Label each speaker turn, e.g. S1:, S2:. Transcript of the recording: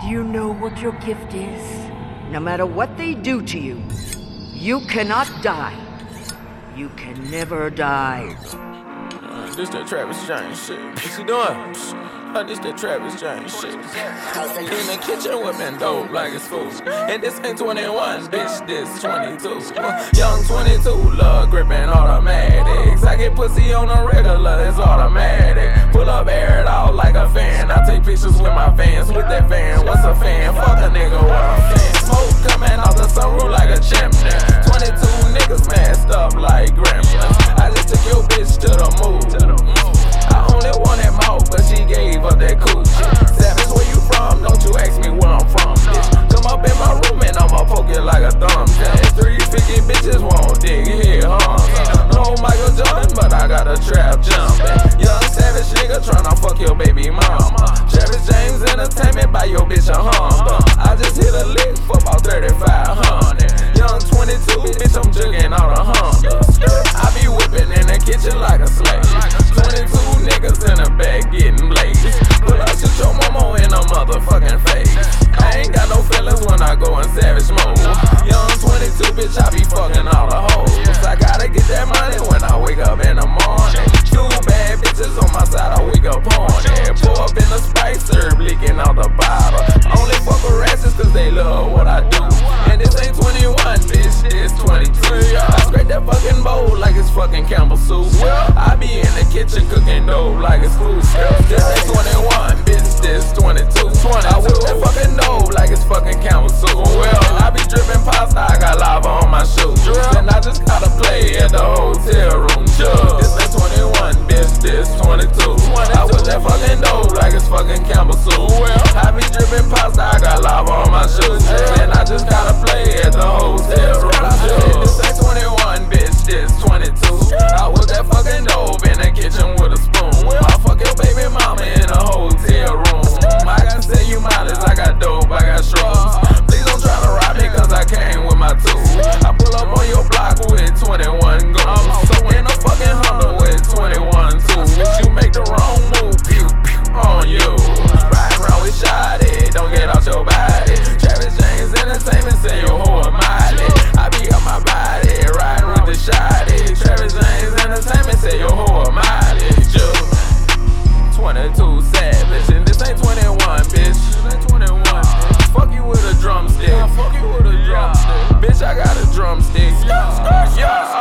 S1: Do you know what your gift is? No matter what they do to you, you cannot die. You can never die.
S2: Uh, this that Travis James shit. What's he doing? Uh, this that Travis James shit. In the kitchen with whipping dope like it's food. And this ain't 21, bitch, this 22. Uh, young 22, love gripping automatics. I get pussy on a regular, it's automatic. Pull up, air it out like a fan. I take pictures with my fans, with that fan. Fan? Bitch, I be fucking all the hoes. Cause I gotta get that money when I wake up in the morning. Two bad bitches on my side, I wake up on it. Pour up in the spice, serve leaking out the bottle. Only fuck with rashes cause they love what I do. And this ain't 21, bitch, this 22. I scrape that fucking bowl like it's fucking Campbell soup. I be in the kitchen cooking dough like it's food. This ain't motherfucking camera soon. savage, and this ain't 21, bitch. Fuck you with a drumstick. Fuck you with a drumstick. Bitch, I got a drumstick. Yeah.